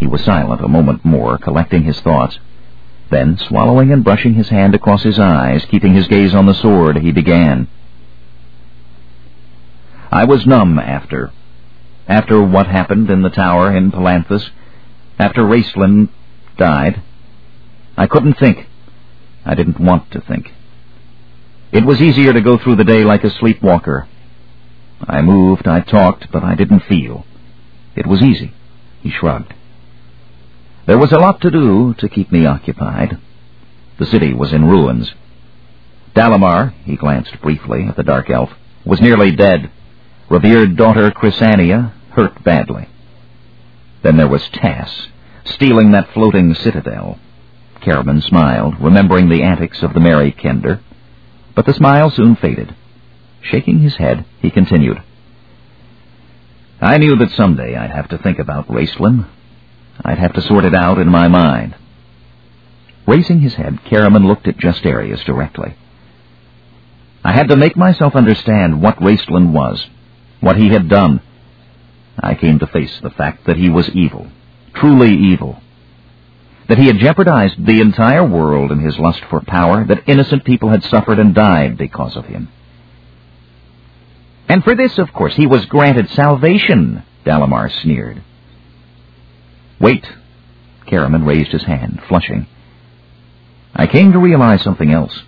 He was silent a moment more, collecting his thoughts. Then, swallowing and brushing his hand across his eyes, keeping his gaze on the sword, he began. I was numb after. After what happened in the tower in Palanthas, after Raistlin died, I couldn't think. I didn't want to think. It was easier to go through the day like a sleepwalker. I moved, I talked, but I didn't feel. It was easy. He shrugged. There was a lot to do to keep me occupied. The city was in ruins. Dalamar, he glanced briefly at the dark elf, was nearly dead. Revered daughter Crysania hurt badly. Then there was Tass, stealing that floating citadel. Caramon smiled, remembering the antics of the merry kender, but the smile soon faded. Shaking his head, he continued. I knew that someday I'd have to think about Raistlin. I'd have to sort it out in my mind. Raising his head, Caramon looked at Justarius directly. I had to make myself understand what Raistlin was, what he had done. I came to face the fact that he was evil, truly evil. That he had jeopardized the entire world in his lust for power, that innocent people had suffered and died because of him. And for this, of course, he was granted salvation, Dalamar sneered. Wait. Caramon raised his hand, flushing. I came to realize something else.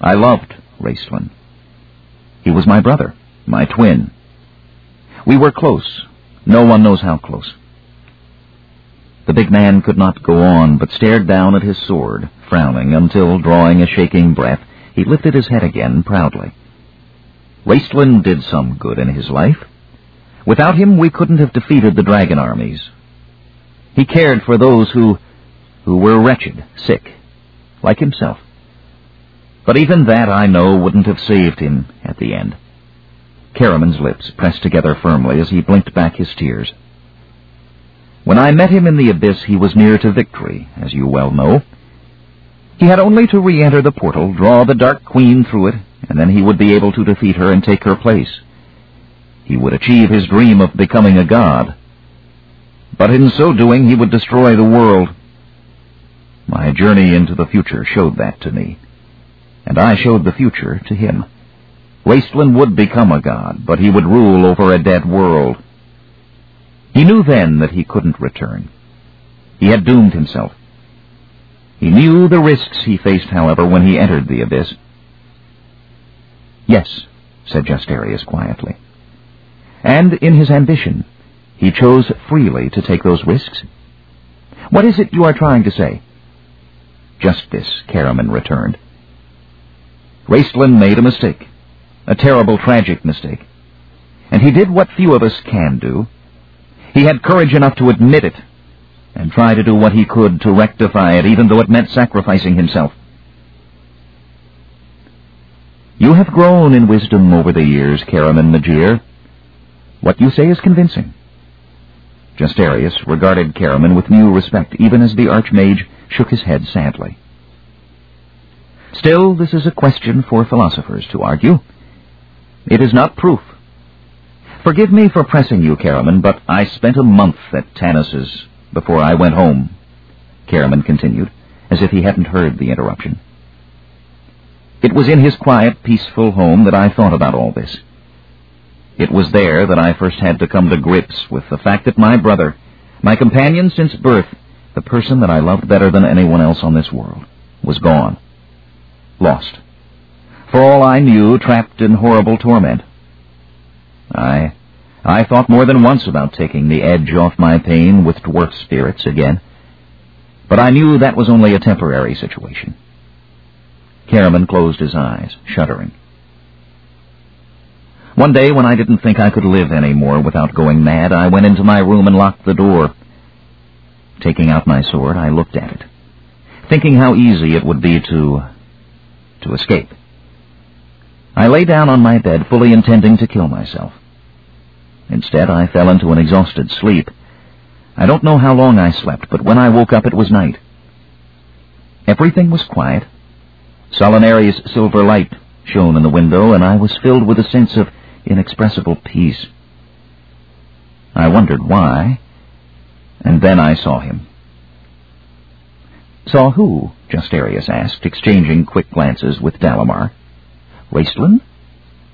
I loved Raistlin. He was my brother, my twin. We were close. No one knows how close. The big man could not go on, but stared down at his sword, frowning, until, drawing a shaking breath, he lifted his head again proudly. Raistlin did some good in his life. Without him, we couldn't have defeated the dragon armies. He cared for those who, who were wretched, sick, like himself. But even that, I know, wouldn't have saved him at the end. Caramon's lips pressed together firmly as he blinked back his tears. When I met him in the abyss, he was near to victory, as you well know. He had only to re-enter the portal, draw the Dark Queen through it, and then he would be able to defeat her and take her place. He would achieve his dream of becoming a god. But in so doing, he would destroy the world. My journey into the future showed that to me, and I showed the future to him. Raistlin would become a god, but he would rule over a dead world. He knew then that he couldn't return. He had doomed himself. He knew the risks he faced, however, when he entered the abyss. Yes, said Justarius quietly. And in his ambition, he chose freely to take those risks. What is it you are trying to say? Just this, Caramon returned. Raistlin made a mistake, a terrible, tragic mistake. And he did what few of us can do. He had courage enough to admit it and try to do what he could to rectify it, even though it meant sacrificing himself. You have grown in wisdom over the years, Caramon Majere. What you say is convincing. Justarius regarded Caramon with new respect, even as the Archmage shook his head sadly. Still, this is a question for philosophers to argue. It is not proof. Forgive me for pressing you, Caramon, but I spent a month at Tanis's before I went home, Caramon continued, as if he hadn't heard the interruption. It was in his quiet, peaceful home that I thought about all this. It was there that I first had to come to grips with the fact that my brother, my companion since birth, the person that I loved better than anyone else on this world, was gone. Lost. For all I knew, trapped in horrible torment. I, I thought more than once about taking the edge off my pain with dwarf spirits again. But I knew that was only a temporary situation. Caramon closed his eyes, shuddering. One day, when I didn't think I could live any more without going mad, I went into my room and locked the door. Taking out my sword, I looked at it, thinking how easy it would be to... to escape. I lay down on my bed, fully intending to kill myself. Instead, I fell into an exhausted sleep. I don't know how long I slept, but when I woke up it was night. Everything was quiet, Solinaria's silver light shone in the window, and I was filled with a sense of inexpressible peace. I wondered why, and then I saw him. Saw who? Justarius asked, exchanging quick glances with Dalamar. Raistlin?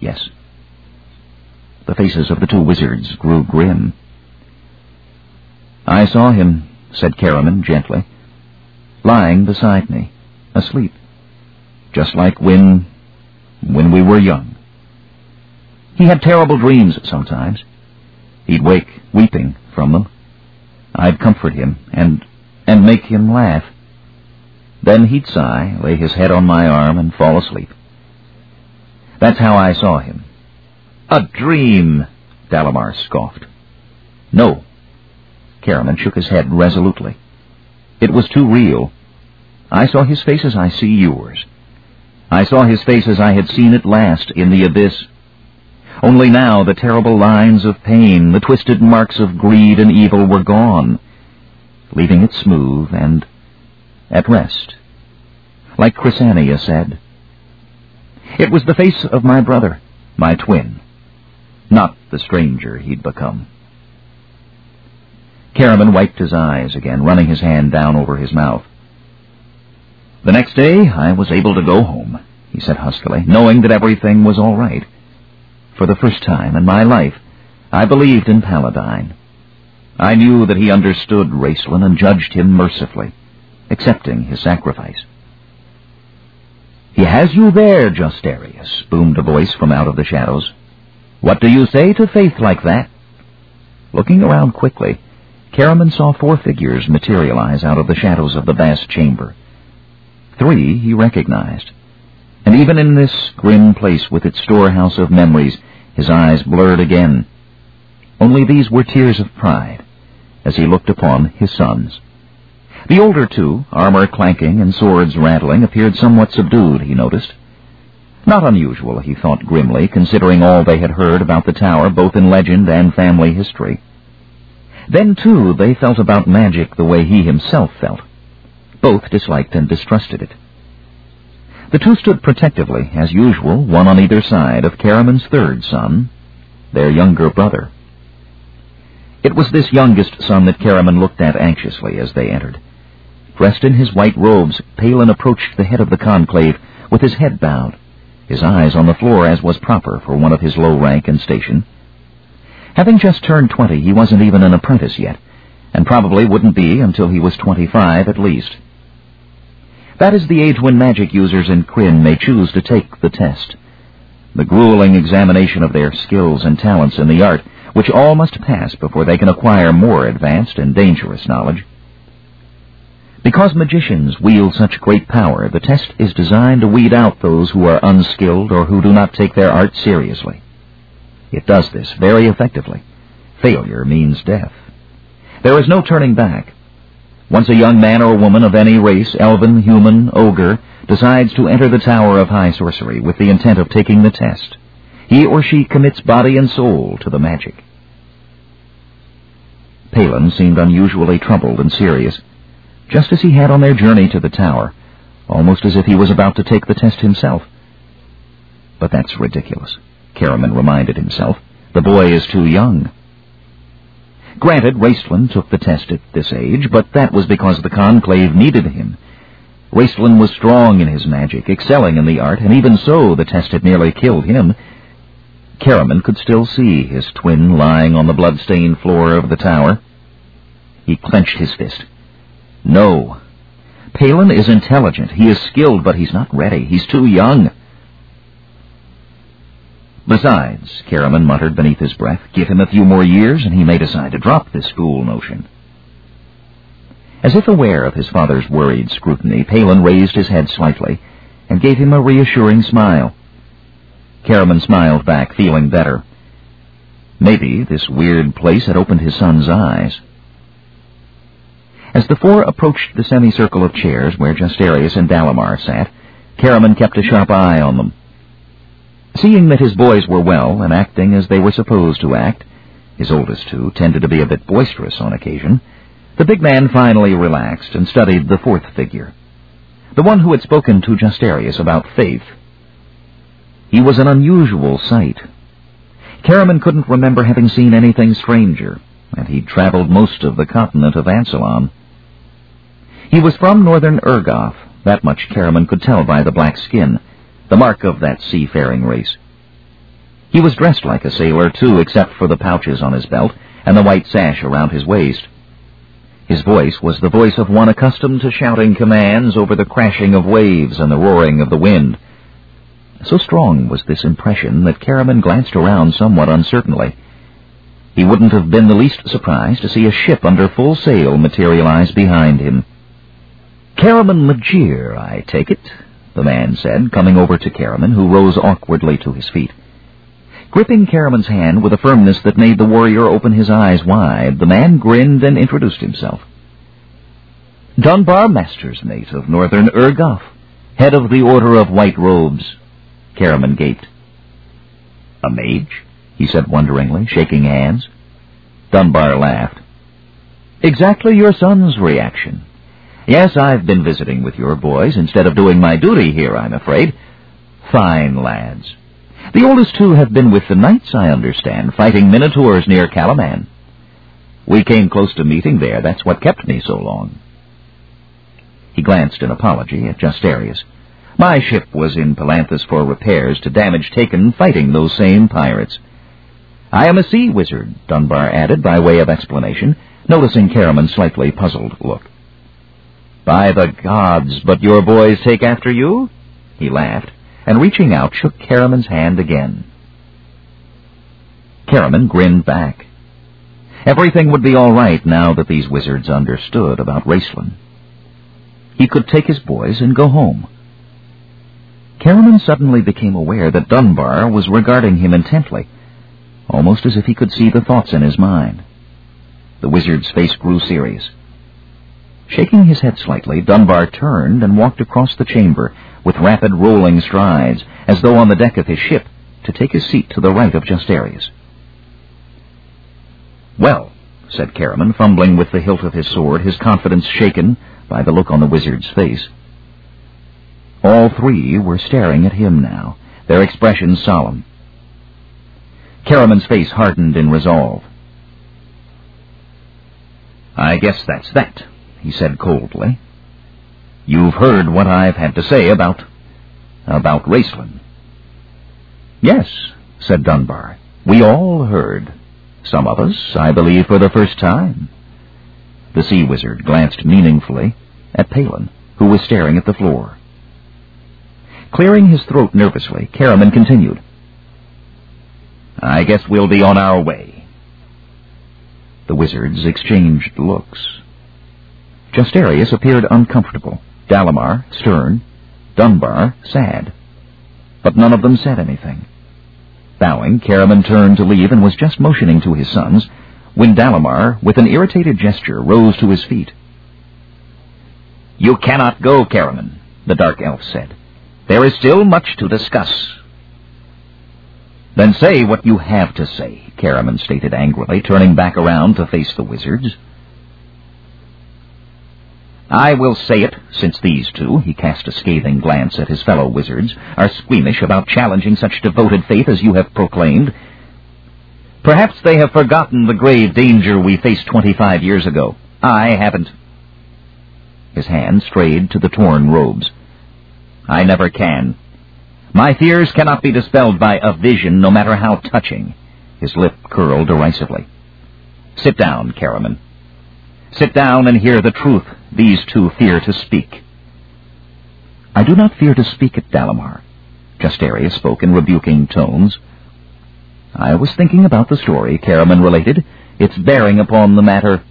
Yes. The faces of the two wizards grew grim. I saw him, said Caramon gently, lying beside me, asleep, just like when... when we were young. He had terrible dreams sometimes. He'd wake, weeping, from them. I'd comfort him, and... and make him laugh. Then he'd sigh, lay his head on my arm, and fall asleep. That's how I saw him. A dream, Dalamar scoffed. No. Caramon shook his head resolutely. It was too real. I saw his face as I see yours. I saw his face as I had seen it last in the abyss. Only now the terrible lines of pain, the twisted marks of greed and evil were gone, leaving it smooth and at rest. Like Crysania said, It was the face of my brother, my twin not the stranger he'd become. Caramon wiped his eyes again, running his hand down over his mouth. The next day I was able to go home, he said huskily, knowing that everything was all right. For the first time in my life, I believed in Paladine. I knew that he understood Raistlin and judged him mercifully, accepting his sacrifice. He has you there, Justarius, boomed a voice from out of the shadows. What do you say to faith like that? Looking around quickly, Caramon saw four figures materialize out of the shadows of the vast chamber. Three he recognized. And even in this grim place with its storehouse of memories, his eyes blurred again. Only these were tears of pride, as he looked upon his sons. The older two, armor clanking and swords rattling, appeared somewhat subdued, he noticed. Not unusual, he thought grimly, considering all they had heard about the tower, both in legend and family history. Then, too, they felt about magic the way he himself felt. Both disliked and distrusted it. The two stood protectively, as usual, one on either side of Caramon's third son, their younger brother. It was this youngest son that Caramon looked at anxiously as they entered. Dressed in his white robes, Palin approached the head of the conclave with his head bowed his eyes on the floor as was proper for one of his low rank and station. Having just turned twenty, he wasn't even an apprentice yet, and probably wouldn't be until he was twenty-five at least. That is the age when magic users in Krynn may choose to take the test. The grueling examination of their skills and talents in the art, which all must pass before they can acquire more advanced and dangerous knowledge. Because magicians wield such great power, the test is designed to weed out those who are unskilled or who do not take their art seriously. It does this very effectively. Failure means death. There is no turning back. Once a young man or woman of any race, elven, human, ogre, decides to enter the Tower of High Sorcery with the intent of taking the test, he or she commits body and soul to the magic. Palin seemed unusually troubled and serious just as he had on their journey to the tower, almost as if he was about to take the test himself. But that's ridiculous, Caramon reminded himself. The boy is too young. Granted, Raistlin took the test at this age, but that was because the Conclave needed him. Raistlin was strong in his magic, excelling in the art, and even so the test had nearly killed him. Caramon could still see his twin lying on the blood-stained floor of the tower. He clenched his fist. No. Palin is intelligent. He is skilled, but he's not ready. He's too young. Besides, Caramon muttered beneath his breath, give him a few more years and he may decide to drop this school notion. As if aware of his father's worried scrutiny, Palin raised his head slightly and gave him a reassuring smile. Caramon smiled back, feeling better. Maybe this weird place had opened his son's eyes. As the four approached the semicircle of chairs where Justarius and Dalamar sat, Caramon kept a sharp eye on them. Seeing that his boys were well and acting as they were supposed to act, his oldest two tended to be a bit boisterous on occasion, the big man finally relaxed and studied the fourth figure, the one who had spoken to Justarius about faith. He was an unusual sight. Caramon couldn't remember having seen anything stranger, and he'd traveled most of the continent of Ansalon. He was from northern Ergoth, that much Caramon could tell by the black skin, the mark of that seafaring race. He was dressed like a sailor, too, except for the pouches on his belt and the white sash around his waist. His voice was the voice of one accustomed to shouting commands over the crashing of waves and the roaring of the wind. So strong was this impression that Caramon glanced around somewhat uncertainly. He wouldn't have been the least surprised to see a ship under full sail materialize behind him. Caramon Majere, I take it, the man said, coming over to Caramon, who rose awkwardly to his feet. Gripping Caramon's hand with a firmness that made the warrior open his eyes wide, the man grinned and introduced himself. Dunbar Masters, mate of Northern Ergoth, head of the Order of White Robes. Caramon gaped. A mage? he said wonderingly, shaking hands. Dunbar laughed. Exactly your son's reaction. Yes, I've been visiting with your boys instead of doing my duty here, I'm afraid. Fine lads. The oldest two have been with the knights, I understand, fighting minotaurs near Calaman. We came close to meeting there. That's what kept me so long. He glanced in apology at Justarius. My ship was in Palanthas for repairs to damage taken fighting those same pirates. I am a sea wizard, Dunbar added by way of explanation, noticing Caramon's slightly puzzled look. By the gods, but your boys take after you? He laughed, and reaching out, shook Caramon's hand again. Caramon grinned back. Everything would be all right now that these wizards understood about Raistlin. He could take his boys and go home. Caramon suddenly became aware that Dunbar was regarding him intently, almost as if he could see the thoughts in his mind. The wizard's face grew serious. Shaking his head slightly, Dunbar turned and walked across the chamber with rapid rolling strides, as though on the deck of his ship, to take his seat to the right of Justarius. Well, said Caramon, fumbling with the hilt of his sword, his confidence shaken by the look on the wizard's face. All three were staring at him now, their expressions solemn. Caramon's face hardened in resolve. I guess that's that, he said coldly. You've heard what I've had to say about... about Raistlin. Yes, said Dunbar. We all heard. Some of us, I believe, for the first time. The sea wizard glanced meaningfully at Palin, who was staring at the floor. Clearing his throat nervously, Caramon continued. I guess we'll be on our way. The wizards exchanged looks. Justarius appeared uncomfortable, Dalamar stern, Dunbar sad. But none of them said anything. Bowing, Caramon turned to leave and was just motioning to his sons when Dalamar, with an irritated gesture, rose to his feet. You cannot go, Caramon, the dark elf said. There is still much to discuss. Then say what you have to say, Caramon stated angrily, turning back around to face the wizards. I will say it, since these two, he cast a scathing glance at his fellow wizards, are squeamish about challenging such devoted faith as you have proclaimed. Perhaps they have forgotten the grave danger we faced twenty-five years ago. I haven't. His hand strayed to the torn robes. I never can. My fears cannot be dispelled by a vision, no matter how touching. His lip curled derisively. Sit down, Caramon. Sit down and hear the truth these two fear to speak. I do not fear to speak at Dalamar. Justarius spoke in rebuking tones. I was thinking about the story Caramon related, its bearing upon the matter.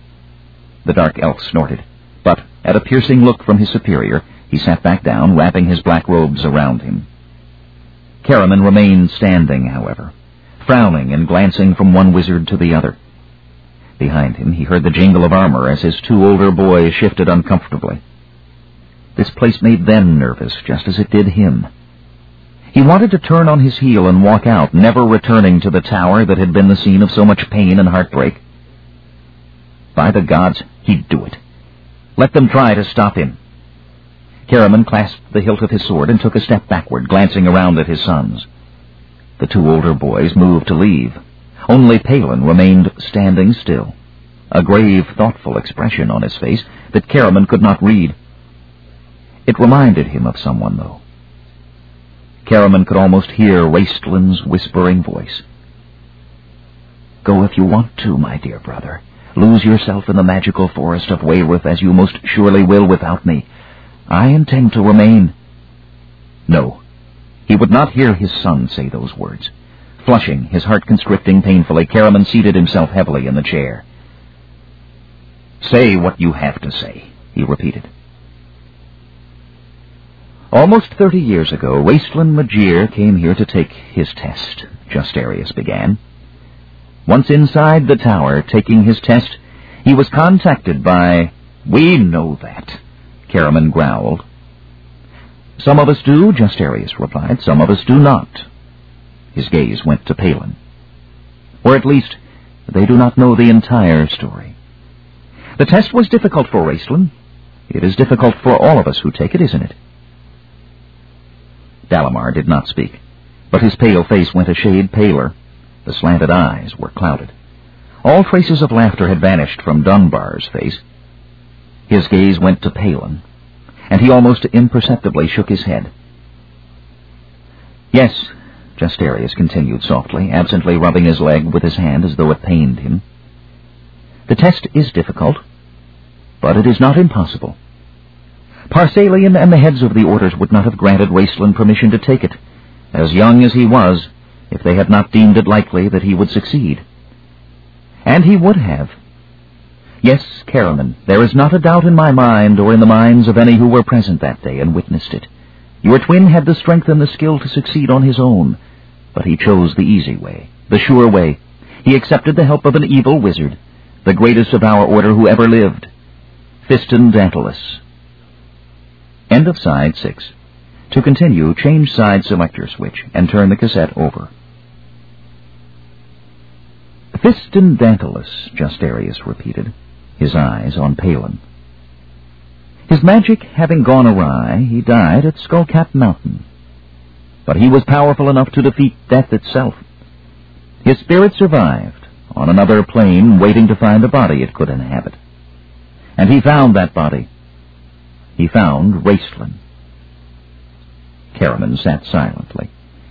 The dark elf snorted, but at a piercing look from his superior, he sat back down, wrapping his black robes around him. Caramon remained standing, however, frowning and glancing from one wizard to the other. Behind him he heard the jingle of armor as his two older boys shifted uncomfortably. This place made them nervous, just as it did him. He wanted to turn on his heel and walk out, never returning to the tower that had been the scene of so much pain and heartbreak. By the gods, he'd do it. Let them try to stop him. Caramon clasped the hilt of his sword and took a step backward, glancing around at his sons. The two older boys moved to leave. Only Palin remained standing still. a grave, thoughtful expression on his face that Caramon could not read. It reminded him of someone, though. Caramon could almost hear Raistlin's whispering voice. Go if you want to, my dear brother. Lose yourself in the magical forest of Wayreth as you most surely will without me. I intend to remain. No. He would not hear his son say those words. Flushing, his heart constricting painfully, Caramon seated himself heavily in the chair. Say what you have to say, he repeated. Almost thirty years ago, Raistlin Majere came here to take his test, Justarius began. Once inside the tower, taking his test, he was contacted by... We know that, Caramon growled. Some of us do, Justarius replied. Some of us do not. His gaze went to Palin. Or at least, they do not know the entire story. The test was difficult for Raistlin. It is difficult for all of us who take it, isn't it? Dalamar did not speak, but his pale face went a shade paler. The slanted eyes were clouded. All traces of laughter had vanished from Dunbar's face. His gaze went to Palin, and he almost imperceptibly shook his head. Yes, Justarius continued softly, absently rubbing his leg with his hand as though it pained him. The test is difficult, but it is not impossible. Par-Salian and the heads of the orders would not have granted Raistlin permission to take it. As young as he was, if they had not deemed it likely that he would succeed. And he would have. Yes, Caramon, there is not a doubt in my mind or in the minds of any who were present that day and witnessed it. Your twin had the strength and the skill to succeed on his own, but he chose the easy way, the sure way. He accepted the help of an evil wizard, the greatest of our order who ever lived, Fistandantilus. End of side 6. To continue, change side selector switch and turn the cassette over. Fistandantilus, Justarius repeated, his eyes on Palin. His magic having gone awry, he died at Skullcap Mountain. But he was powerful enough to defeat death itself. His spirit survived, on another plane waiting to find a body it could inhabit. And he found that body. He found Raistlin. Caramon sat silently,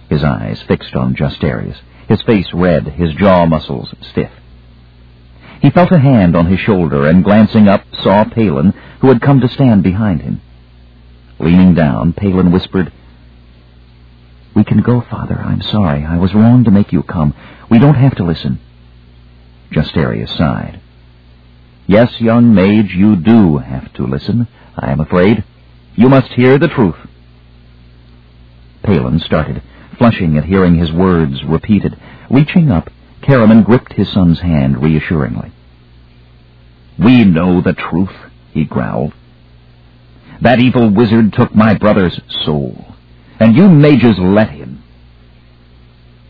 his eyes fixed on Justarius his face red, his jaw muscles stiff. He felt a hand on his shoulder and, glancing up, saw Palin, who had come to stand behind him. Leaning down, Palin whispered, We can go, Father. I'm sorry. I was wrong to make you come. We don't have to listen. Justarius sighed. Yes, young mage, you do have to listen, I am afraid. You must hear the truth. Palin started flushing at hearing his words repeated. Reaching up, Caramon gripped his son's hand reassuringly. We know the truth, he growled. That evil wizard took my brother's soul, and you majors let him.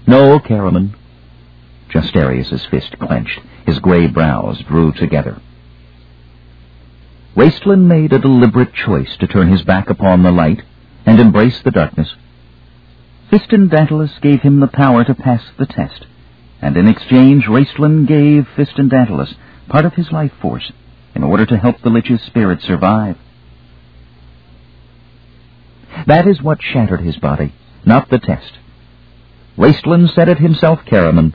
No, Caramon. Justarius's fist clenched. His gray brows drew together. Raistlin made a deliberate choice to turn his back upon the light and embrace the darkness. Fistandantilus gave him the power to pass the test, and in exchange Raistlin gave Fistandantilus part of his life force in order to help the Lich's spirit survive. That is what shattered his body, not the test. Raistlin said it himself, Caramon.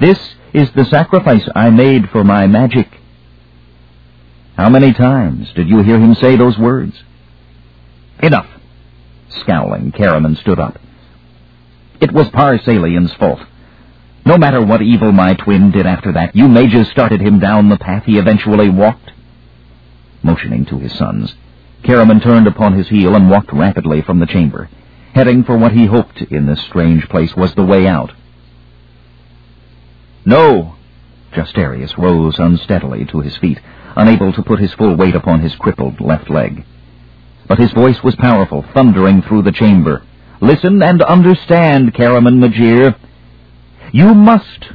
This is the sacrifice I made for my magic. How many times did you hear him say those words? Enough. Scowling, Caramon stood up. It was Par-Salian's fault. No matter what evil my twin did after that, you mages started him down the path he eventually walked. Motioning to his sons, Caramon turned upon his heel and walked rapidly from the chamber, heading for what he hoped in this strange place was the way out. No! Justarius rose unsteadily to his feet, unable to put his full weight upon his crippled left leg but his voice was powerful, thundering through the chamber. Listen and understand, Caramon Majere. You must,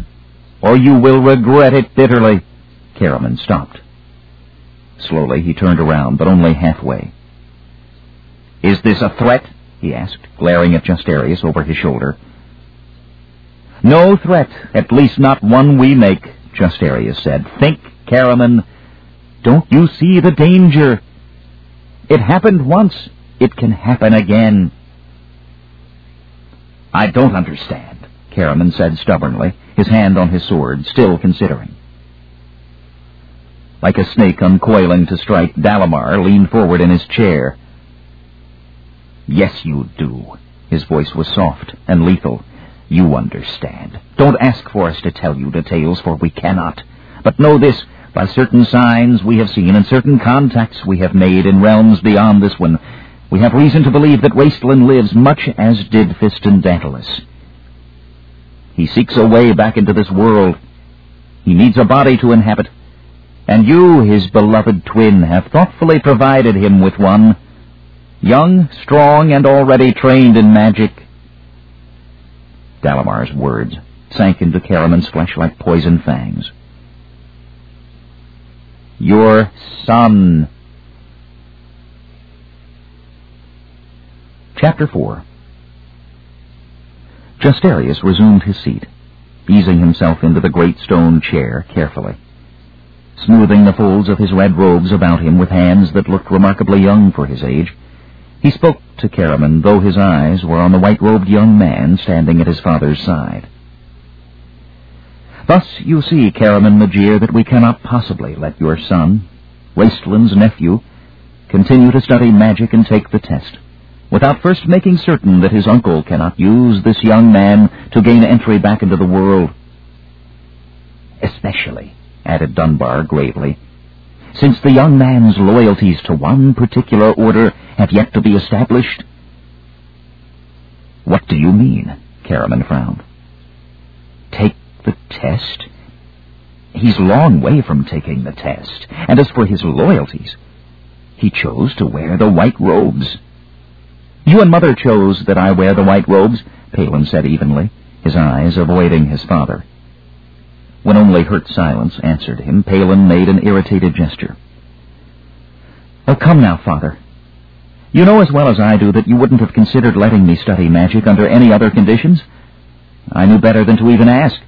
or you will regret it bitterly. Caramon stopped. Slowly he turned around, but only halfway. Is this a threat? he asked, glaring at Justarius over his shoulder. No threat, at least not one we make, Justarius said. Think, Caramon. Don't you see the danger? It happened once. It can happen again. I don't understand, Caramon said stubbornly, his hand on his sword, still considering. Like a snake uncoiling to strike, Dalamar leaned forward in his chair. Yes, you do. His voice was soft and lethal. You understand. Don't ask for us to tell you details, for we cannot. But know this, by certain signs we have seen and certain contacts we have made in realms beyond this one, we have reason to believe that Raistlin lives much as did Fistandantilus. He seeks a way back into this world. He needs a body to inhabit, and you, his beloved twin, have thoughtfully provided him with one, young, strong, and already trained in magic. Dalamar's words sank into Caramon's flesh like poison fangs. Your son. Chapter 4 Justarius resumed his seat, easing himself into the great stone chair carefully, smoothing the folds of his red robes about him with hands that looked remarkably young for his age. He spoke to Caramon, though his eyes were on the white-robed young man standing at his father's side. Thus you see, Caramon Majere, that we cannot possibly let your son, Raistlin's nephew, continue to study magic and take the test without first making certain that his uncle cannot use this young man to gain entry back into the world. Especially, added Dunbar gravely, since the young man's loyalties to one particular order have yet to be established. What do you mean? Caramon frowned. Take the test? He's long way from taking the test, and as for his loyalties, he chose to wear the white robes. You and Mother chose that I wear the white robes, Palin said evenly, his eyes avoiding his father. When only hurt silence answered him, Palin made an irritated gesture. Oh, come now, father. You know as well as I do that you wouldn't have considered letting me study magic under any other conditions. I knew better than to even ask.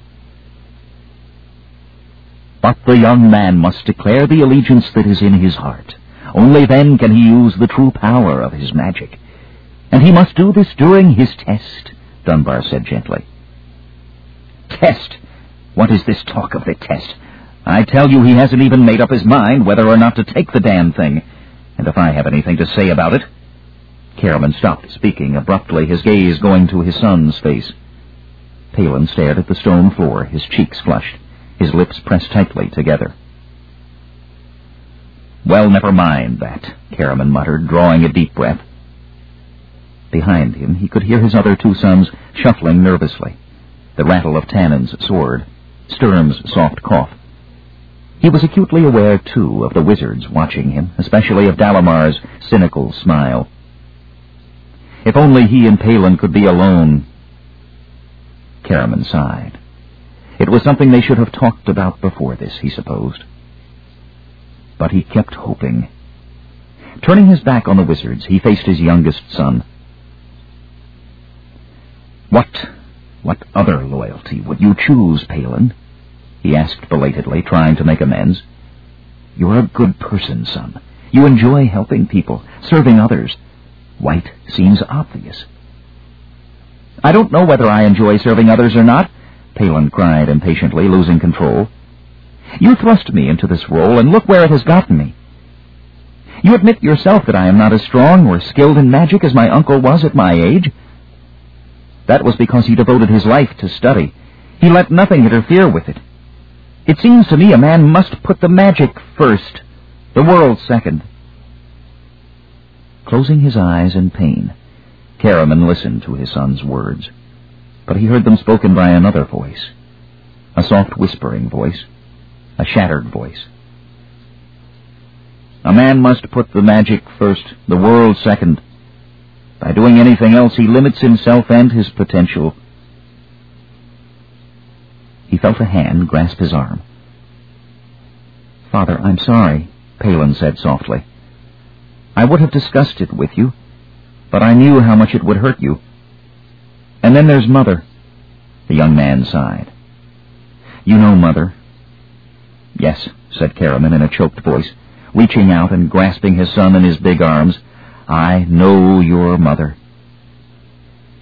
But the young man must declare the allegiance that is in his heart. Only then can he use the true power of his magic. And he must do this during his test, Dunbar said gently. Test? What is this talk of the test? I tell you he hasn't even made up his mind whether or not to take the damn thing. And if I have anything to say about it... Caramon stopped speaking abruptly, his gaze going to his son's face. Palin stared at the stone floor, his cheeks flushed, his lips pressed tightly together. Well, never mind that, Caramon muttered, drawing a deep breath. Behind him, he could hear his other two sons shuffling nervously, the rattle of Tanin's sword, Sturm's soft cough. He was acutely aware, too, of the wizards watching him, especially of Dalamar's cynical smile. If only he and Palin could be alone. Caramon sighed. It was something they should have talked about before this, he supposed. But he kept hoping. Turning his back on the wizards, he faced his youngest son. What, what other loyalty would you choose, Palin? He asked belatedly, trying to make amends. You're a good person, son. You enjoy helping people, serving others. White seems obvious. I don't know whether I enjoy serving others or not, Palin cried impatiently, losing control. You thrust me into this role, and look where it has gotten me. You admit yourself that I am not as strong or skilled in magic as my uncle was at my age. That was because he devoted his life to study. He let nothing interfere with it. It seems to me a man must put the magic first, the world second. Closing his eyes in pain, Caramon listened to his son's words, but he heard them spoken by another voice, a soft whispering voice, a shattered voice. A man must put the magic first, the world second, by doing anything else, he limits himself and his potential. He felt a hand grasp his arm. Father, I'm sorry, Palin said softly. I would have discussed it with you, but I knew how much it would hurt you. And then there's Mother. The young man sighed. You know, Mother, Yes, said Caramon in a choked voice, reaching out and grasping his son in his big arms. I know your mother.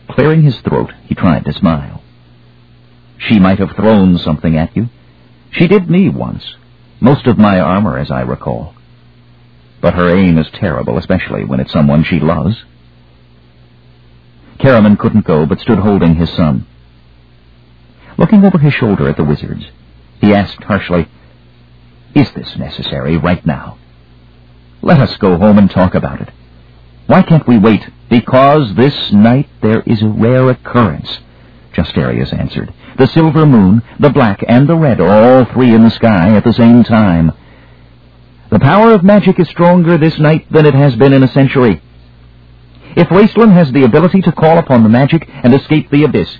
Clearing his throat, he tried to smile. She might have thrown something at you. She did me once. Most of my armor, as I recall. But her aim is terrible, especially when it's someone she loves. Caramon couldn't go, but stood holding his son. Looking over his shoulder at the wizards, he asked harshly, Is this necessary right now? Let us go home and talk about it. Why can't we wait? Because this night there is a rare occurrence, Justarius answered. The silver moon, the black, and the red are all three in the sky at the same time. The power of magic is stronger this night than it has been in a century. If Raistlin has the ability to call upon the magic and escape the abyss,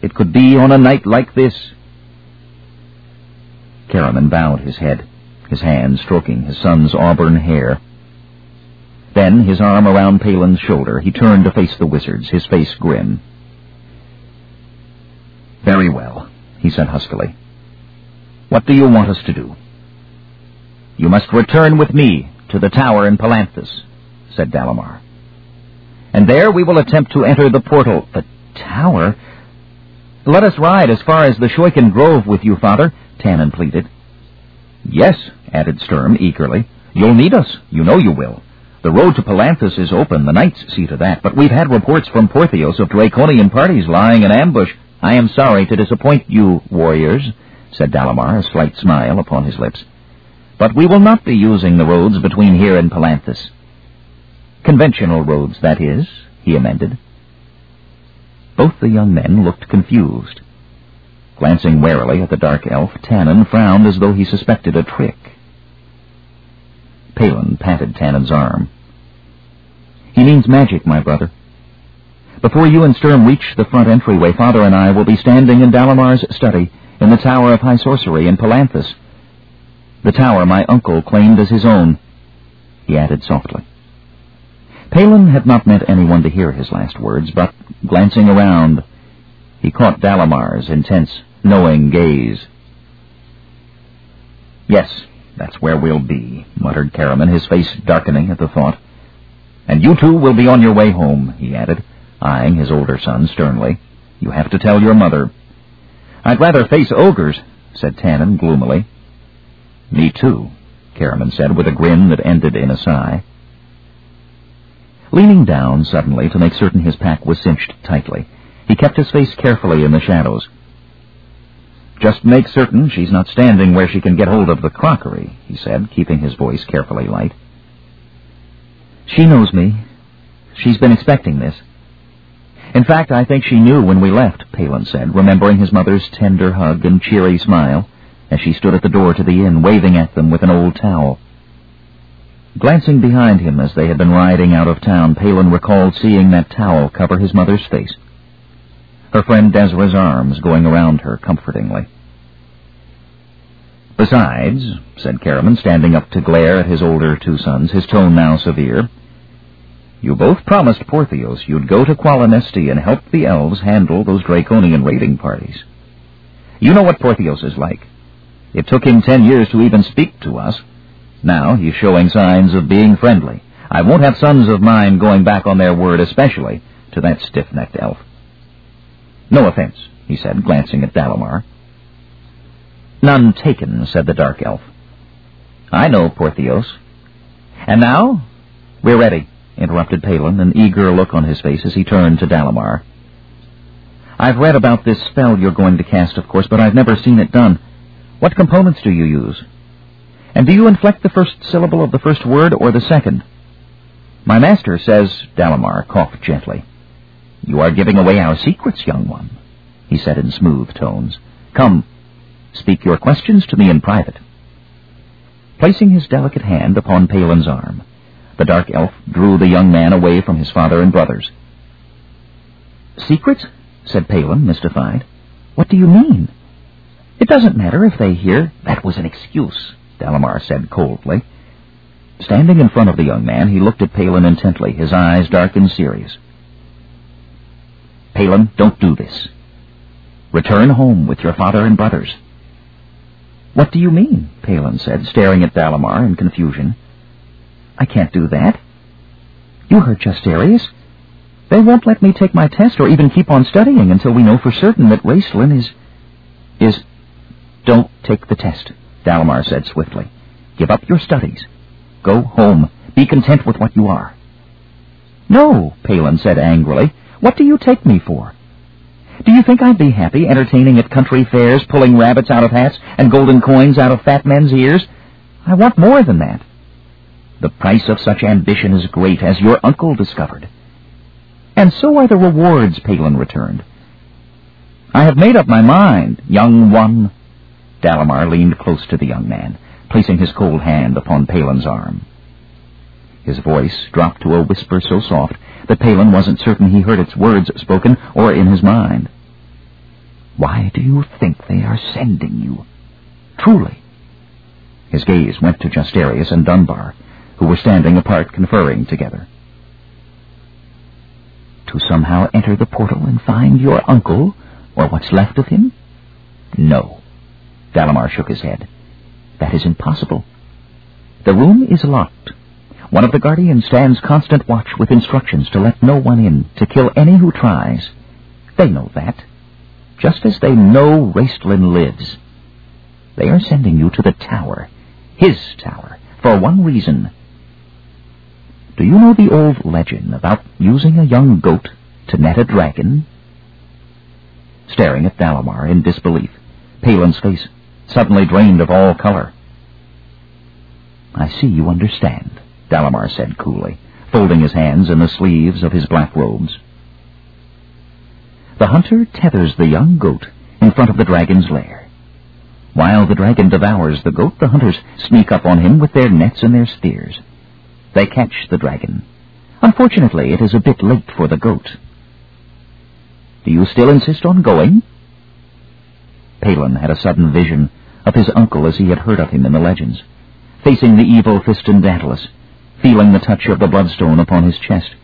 it could be on a night like this. Caramon bowed his head, his hand stroking his son's auburn hair. Then, his arm around Palin's shoulder, he turned to face the wizards, his face grim. Very well, he said huskily. What do you want us to do? You must return with me to the tower in Palanthas, said Dalamar. And there we will attempt to enter the portal. The tower? Let us ride as far as the Shoikan Grove with you, father, Tanin pleaded. Yes, added Sturm eagerly. You'll need us. You know you will. The road to Palanthas is open, the knights see to that, but we've had reports from Porthios of Draconian parties lying in ambush. I am sorry to disappoint you, warriors, said Dalamar, a slight smile upon his lips. But we will not be using the roads between here and Palanthas. Conventional roads, that is, he amended. Both the young men looked confused. Glancing warily at the dark elf, Tanin frowned as though he suspected a trick. Palin patted Tanin's arm. He means magic, my brother. Before you and Sturm reach the front entryway, Father and I will be standing in Dalamar's study in the Tower of High Sorcery in Palanthas. The tower my uncle claimed as his own, he added softly. Palin had not meant anyone to hear his last words, but, glancing around, he caught Dalamar's intense, knowing gaze. Yes, that's where we'll be, muttered Caramon, his face darkening at the thought. And you two will be on your way home, he added, eyeing his older son sternly. You have to tell your mother. I'd rather face ogres, said Tanin gloomily. Me too, Caramon said with a grin that ended in a sigh. Leaning down suddenly to make certain his pack was cinched tightly, he kept his face carefully in the shadows. Just make certain she's not standing where she can get hold of the crockery, he said, keeping his voice carefully light. She knows me. She's been expecting this. In fact, I think she knew when we left, Palin said, remembering his mother's tender hug and cheery smile as she stood at the door to the inn, waving at them with an old towel. Glancing behind him as they had been riding out of town, Palin recalled seeing that towel cover his mother's face. Her friend Dezra's arms going around her comfortingly. Besides, said Caramon, standing up to glare at his older two sons, his tone now severe, you both promised Porthios you'd go to Qualinesti and help the elves handle those Draconian raiding parties. You know what Porthios is like. It took him ten years to even speak to us. Now he's showing signs of being friendly. I won't have sons of mine going back on their word, especially to that stiff-necked elf. No offense, he said, glancing at Dalamar. None taken, said the dark elf. I know, Porthios. And now? We're ready, interrupted Palin, an eager look on his face as he turned to Dalamar. I've read about this spell you're going to cast, of course, but I've never seen it done. What components do you use? And do you inflect the first syllable of the first word or the second? My master says, Dalamar coughed gently. You are giving away our secrets, young one, he said in smooth tones. Come, speak your questions to me in private. Placing his delicate hand upon Palin's arm, the dark elf drew the young man away from his father and brothers. Secrets? said Palin, mystified. What do you mean? It doesn't matter if they hear. That was an excuse, Dalamar said coldly. Standing in front of the young man, he looked at Palin intently, his eyes dark and serious. Palin, don't do this. Return home with your father and brothers. What do you mean? Palin said, staring at Dalamar in confusion. I can't do that. You heard Justarius. They won't let me take my test or even keep on studying until we know for certain that Raistlin is... is... Don't take the test, Dalamar said swiftly. Give up your studies. Go home. Be content with what you are. No, Palin said angrily. What do you take me for? Do you think I'd be happy entertaining at country fairs, pulling rabbits out of hats and golden coins out of fat men's ears? I want more than that. The price of such ambition is great, as your uncle discovered. And so are the rewards, Palin returned. I have made up my mind, young one. Dalamar leaned close to the young man, placing his cold hand upon Palin's arm. His voice dropped to a whisper so soft that Palin wasn't certain he heard its words spoken or in his mind. Why do you think they are sending you? Truly. His gaze went to Justarius and Dunbar, who were standing apart conferring together. To somehow enter the portal and find your uncle, or what's left of him? No. Dalamar shook his head. That is impossible. The room is locked. One of the guardians stands constant watch with instructions to let no one in, to kill any who tries. They know that. Just as they know Raistlin lives. They are sending you to the tower, his tower, for one reason. Do you know the old legend about using a young goat to net a dragon? Staring at Dalamar in disbelief, Palin's face suddenly drained of all color. I see you understand. Dalamar said coolly, folding his hands in the sleeves of his black robes. The hunter tethers the young goat in front of the dragon's lair. While the dragon devours the goat, the hunters sneak up on him with their nets and their spears. They catch the dragon. Unfortunately, it is a bit late for the goat. Do you still insist on going? Palin had a sudden vision of his uncle as he had heard of him in the legends, facing the evil Fistandantilus, feeling the touch of the bloodstone upon his chest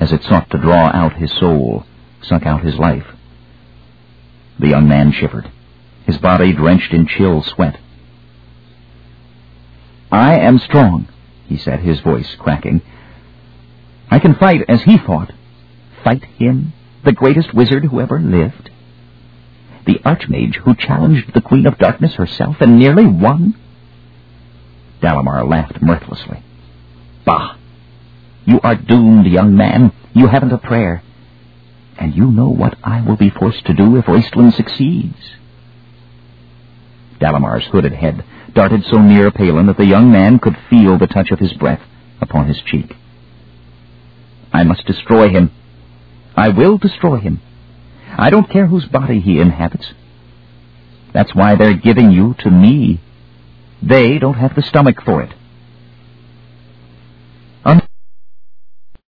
as it sought to draw out his soul, suck out his life. The young man shivered, his body drenched in chill sweat. I am strong, he said, his voice cracking. I can fight as he fought. Fight him, the greatest wizard who ever lived? The archmage who challenged the Queen of Darkness herself and nearly won? Dalamar laughed mirthlessly. Bah! You are doomed, young man. You haven't a prayer. And you know what I will be forced to do if Raistlin succeeds. Dalamar's hooded head darted so near Palin that the young man could feel the touch of his breath upon his cheek. I must destroy him. I will destroy him. I don't care whose body he inhabits. That's why they're giving you to me. They don't have the stomach for it.